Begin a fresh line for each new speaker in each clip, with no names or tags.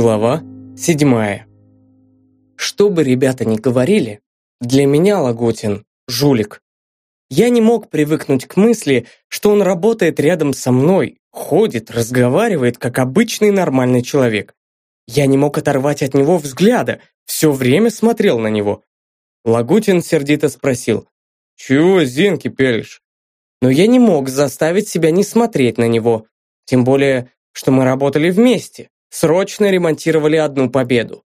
Глава седьмая. Что бы ребята ни говорили, для меня Лагутин – жулик. Я не мог привыкнуть к мысли, что он работает рядом со мной, ходит, разговаривает, как обычный нормальный человек. Я не мог оторвать от него взгляда, все время смотрел на него. Лагутин сердито спросил, «Чего Зинки пелишь?» Но я не мог заставить себя не смотреть на него, тем более, что мы работали вместе срочно ремонтировали одну победу.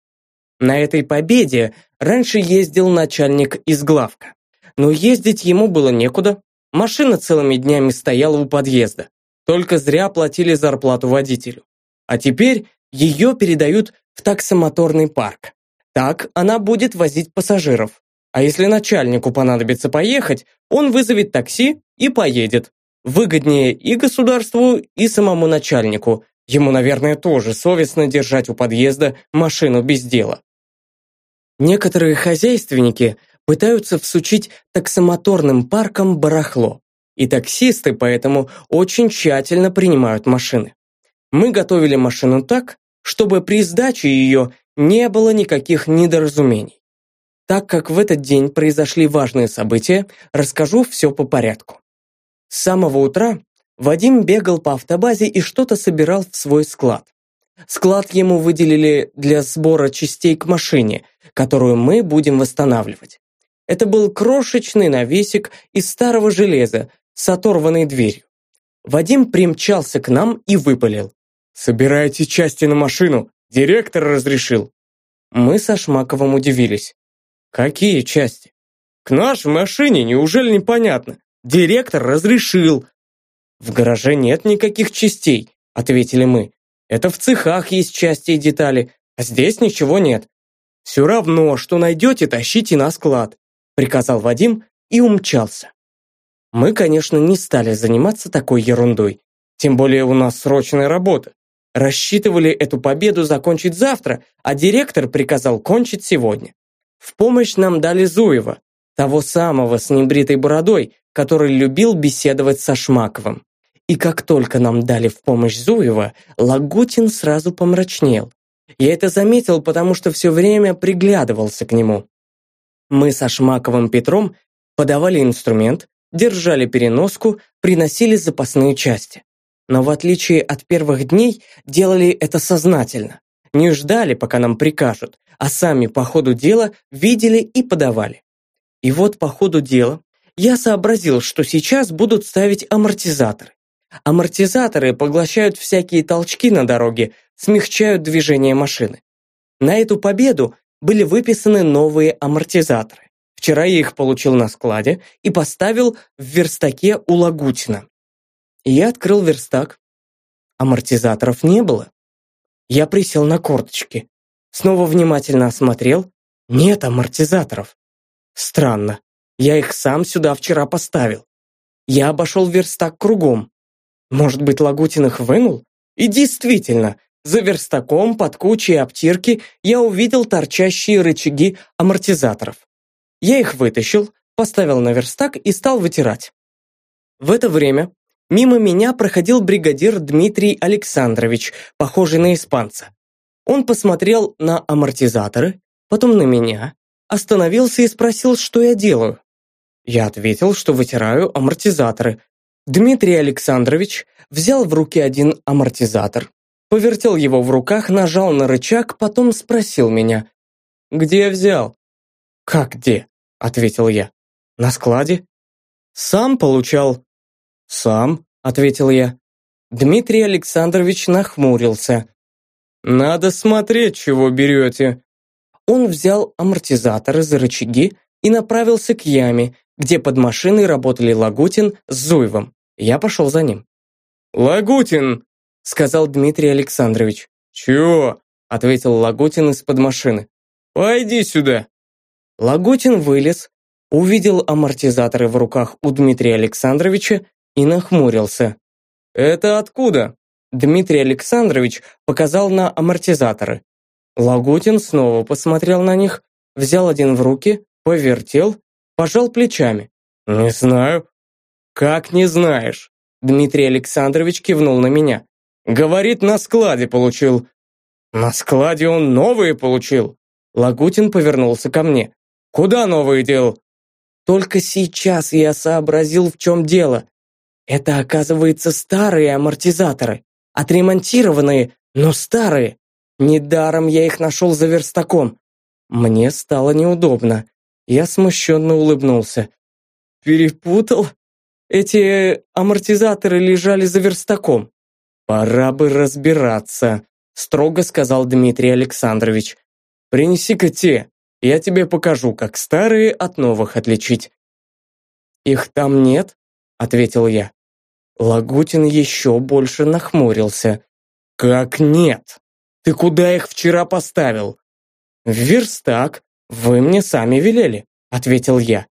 На этой победе раньше ездил начальник из главка. Но ездить ему было некуда. Машина целыми днями стояла у подъезда. Только зря платили зарплату водителю. А теперь ее передают в таксомоторный парк. Так она будет возить пассажиров. А если начальнику понадобится поехать, он вызовет такси и поедет. Выгоднее и государству, и самому начальнику, Ему, наверное, тоже совестно держать у подъезда машину без дела. Некоторые хозяйственники пытаются всучить таксомоторным паркам барахло, и таксисты поэтому очень тщательно принимают машины. Мы готовили машину так, чтобы при сдаче ее не было никаких недоразумений. Так как в этот день произошли важные события, расскажу все по порядку. С самого утра Вадим бегал по автобазе и что-то собирал в свой склад. Склад ему выделили для сбора частей к машине, которую мы будем восстанавливать. Это был крошечный навесик из старого железа с оторванной дверью. Вадим примчался к нам и выпалил. «Собирайте части на машину, директор разрешил». Мы со Шмаковым удивились. «Какие части?» «К нашей машине, неужели непонятно? Директор разрешил, «В гараже нет никаких частей», — ответили мы. «Это в цехах есть части и детали, а здесь ничего нет». «Все равно, что найдете, тащите на склад», — приказал Вадим и умчался. Мы, конечно, не стали заниматься такой ерундой. Тем более у нас срочная работа. Рассчитывали эту победу закончить завтра, а директор приказал кончить сегодня. В помощь нам дали Зуева, того самого с небритой бородой, который любил беседовать со Шмаковым. И как только нам дали в помощь Зуева, Лагутин сразу помрачнел. Я это заметил, потому что все время приглядывался к нему. Мы со Шмаковым Петром подавали инструмент, держали переноску, приносили запасные части. Но в отличие от первых дней, делали это сознательно. Не ждали, пока нам прикажут, а сами по ходу дела видели и подавали. И вот по ходу дела я сообразил, что сейчас будут ставить амортизаторы. Амортизаторы поглощают всякие толчки на дороге, смягчают движение машины. На эту победу были выписаны новые амортизаторы. Вчера я их получил на складе и поставил в верстаке у Лагутина. Я открыл верстак. Амортизаторов не было. Я присел на корточки. Снова внимательно осмотрел. Нет амортизаторов. Странно. Я их сам сюда вчера поставил. Я обошел верстак кругом. Может быть, Лагутин их вынул? И действительно, за верстаком под кучей обтирки я увидел торчащие рычаги амортизаторов. Я их вытащил, поставил на верстак и стал вытирать. В это время мимо меня проходил бригадир Дмитрий Александрович, похожий на испанца. Он посмотрел на амортизаторы, потом на меня, остановился и спросил, что я делаю. Я ответил, что вытираю амортизаторы, Дмитрий Александрович взял в руки один амортизатор, повертел его в руках, нажал на рычаг, потом спросил меня, «Где взял?» «Как где?» – ответил я. «На складе?» «Сам получал?» «Сам», – ответил я. Дмитрий Александрович нахмурился. «Надо смотреть, чего берете». Он взял амортизаторы за рычаги и направился к яме, где под машиной работали Лагутин с Зуевым. Я пошел за ним. «Лагутин!» — сказал Дмитрий Александрович. «Чего?» — ответил Лагутин из-под машины. «Пойди сюда!» Лагутин вылез, увидел амортизаторы в руках у Дмитрия Александровича и нахмурился. «Это откуда?» Дмитрий Александрович показал на амортизаторы. Лагутин снова посмотрел на них, взял один в руки, повертел, пожал плечами. «Не знаю, «Как не знаешь?» Дмитрий Александрович кивнул на меня. «Говорит, на складе получил». На складе он новые получил. Лагутин повернулся ко мне. Куда новые дел? Только сейчас я сообразил, в чем дело. Это, оказывается, старые амортизаторы. Отремонтированные, но старые. Недаром я их нашел за верстаком. Мне стало неудобно. Я смущенно улыбнулся. Перепутал? Эти амортизаторы лежали за верстаком. Пора бы разбираться, строго сказал Дмитрий Александрович. Принеси-ка те, я тебе покажу, как старые от новых отличить. Их там нет, ответил я. Лагутин еще больше нахмурился. Как нет? Ты куда их вчера поставил? В верстак. Вы мне сами велели, ответил я.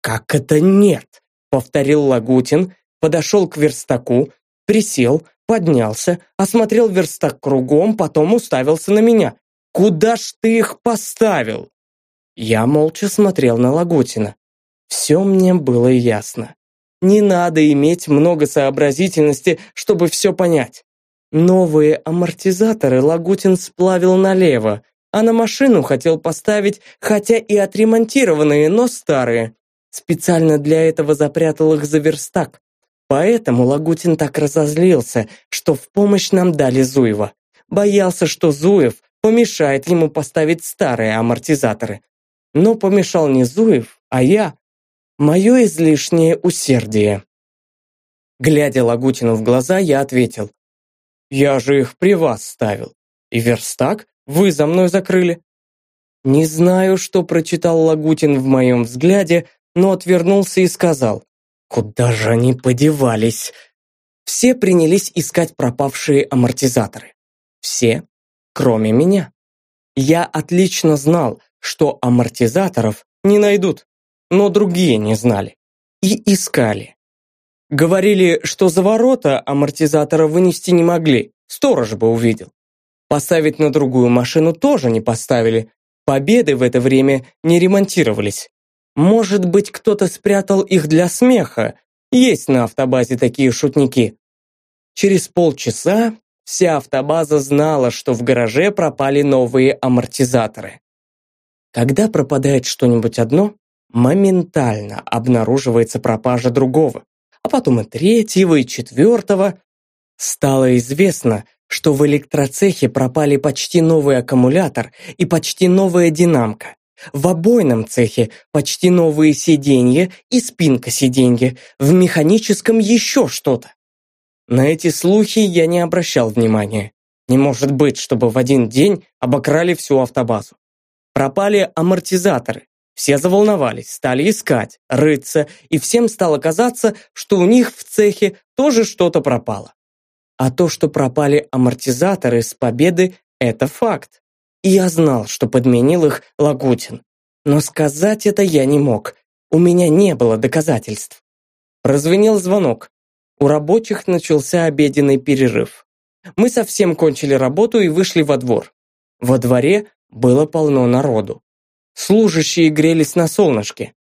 Как это нет? Повторил Лагутин, подошел к верстаку, присел, поднялся, осмотрел верстак кругом, потом уставился на меня. Куда ж ты их поставил? Я молча смотрел на Лагутина. Все мне было ясно. Не надо иметь много сообразительности, чтобы все понять. Новые амортизаторы Лагутин сплавил налево, а на машину хотел поставить, хотя и отремонтированные, но старые. Специально для этого запрятал их за верстак. Поэтому Лагутин так разозлился, что в помощь нам дали Зуева. Боялся, что Зуев помешает ему поставить старые амортизаторы. Но помешал не Зуев, а я. Мое излишнее усердие. Глядя Лагутину в глаза, я ответил. Я же их при вас ставил. И верстак вы за мной закрыли. Не знаю, что прочитал Лагутин в моем взгляде, но отвернулся и сказал. Куда же они подевались? Все принялись искать пропавшие амортизаторы. Все, кроме меня. Я отлично знал, что амортизаторов не найдут, но другие не знали. И искали. Говорили, что за ворота амортизатора вынести не могли, сторож бы увидел. Поставить на другую машину тоже не поставили. Победы в это время не ремонтировались. Может быть, кто-то спрятал их для смеха. Есть на автобазе такие шутники. Через полчаса вся автобаза знала, что в гараже пропали новые амортизаторы. Когда пропадает что-нибудь одно, моментально обнаруживается пропажа другого а потом и третьего, и четвертого. Стало известно, что в электроцехе пропали почти новый аккумулятор и почти новая динамка. В обойном цехе почти новые сиденья и спинка сиденья, в механическом еще что-то. На эти слухи я не обращал внимания. Не может быть, чтобы в один день обокрали всю автобазу. Пропали амортизаторы, все заволновались, стали искать, рыться, и всем стало казаться, что у них в цехе тоже что-то пропало. А то, что пропали амортизаторы с победы, это факт. Я знал, что подменил их Лагутин. Но сказать это я не мог. У меня не было доказательств. Прозвенел звонок. У рабочих начался обеденный перерыв. Мы совсем кончили работу и вышли во двор. Во дворе было полно народу. Служащие грелись на солнышке.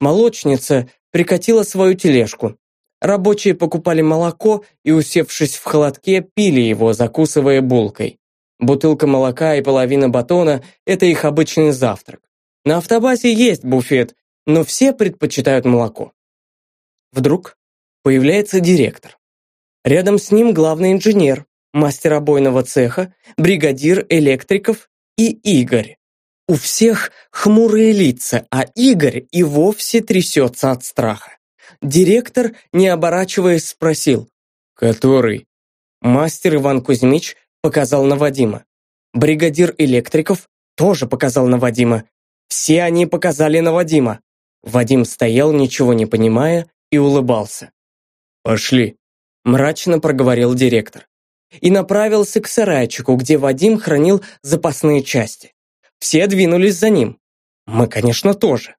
Молочница прикатила свою тележку. Рабочие покупали молоко и, усевшись в холодке, пили его, закусывая булкой. Бутылка молока и половина батона – это их обычный завтрак. На автобазе есть буфет, но все предпочитают молоко. Вдруг появляется директор. Рядом с ним главный инженер, мастер обойного цеха, бригадир электриков и Игорь. У всех хмурые лица, а Игорь и вовсе трясется от страха. Директор, не оборачиваясь, спросил «Который?» Мастер Иван Кузьмич показал на Вадима. Бригадир электриков тоже показал на Вадима. Все они показали на Вадима. Вадим стоял, ничего не понимая, и улыбался. «Пошли», – мрачно проговорил директор. И направился к сарайчику, где Вадим хранил запасные части. Все двинулись за ним. Мы, конечно, тоже.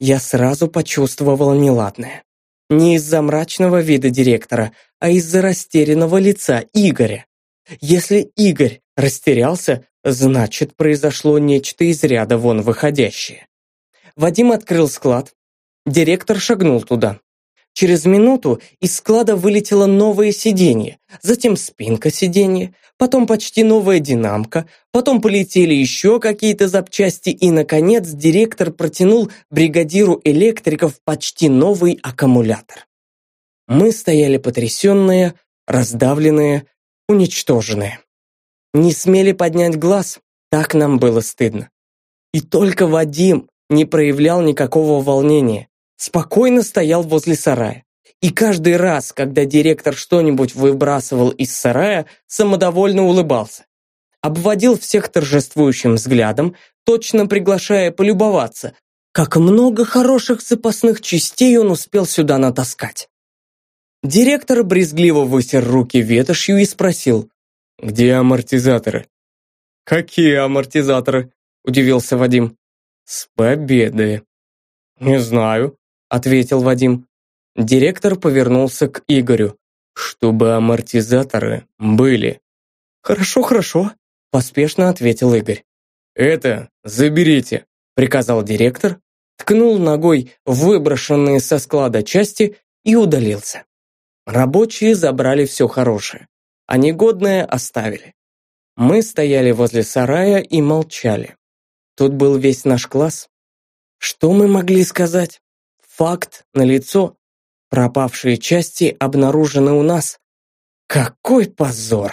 Я сразу почувствовал неладное. Не из-за мрачного вида директора, а из-за растерянного лица Игоря. Если Игорь растерялся, значит, произошло нечто из ряда вон выходящее. Вадим открыл склад. Директор шагнул туда. Через минуту из склада вылетело новое сиденье, затем спинка сиденья, потом почти новая динамка, потом полетели еще какие-то запчасти и, наконец, директор протянул бригадиру электриков почти новый аккумулятор. Мы стояли потрясенные, раздавленные, уничтоженные. Не смели поднять глаз, так нам было стыдно. И только Вадим не проявлял никакого волнения, спокойно стоял возле сарая. И каждый раз, когда директор что-нибудь выбрасывал из сарая, самодовольно улыбался. Обводил всех торжествующим взглядом, точно приглашая полюбоваться, как много хороших запасных частей он успел сюда натаскать. Директор брезгливо вытер руки ветошью и спросил, «Где амортизаторы?» «Какие амортизаторы?» – удивился Вадим. «С победы!» «Не знаю», — ответил Вадим. Директор повернулся к Игорю. «Чтобы амортизаторы были». «Хорошо, хорошо», — поспешно ответил Игорь. «Это заберите», — приказал директор, ткнул ногой выброшенные со склада части и удалился. Рабочие забрали все хорошее, а негодное оставили. Мы стояли возле сарая и молчали. Тут был весь наш класс. Что мы могли сказать? Факт налицо. Пропавшие части обнаружены у нас. Какой позор!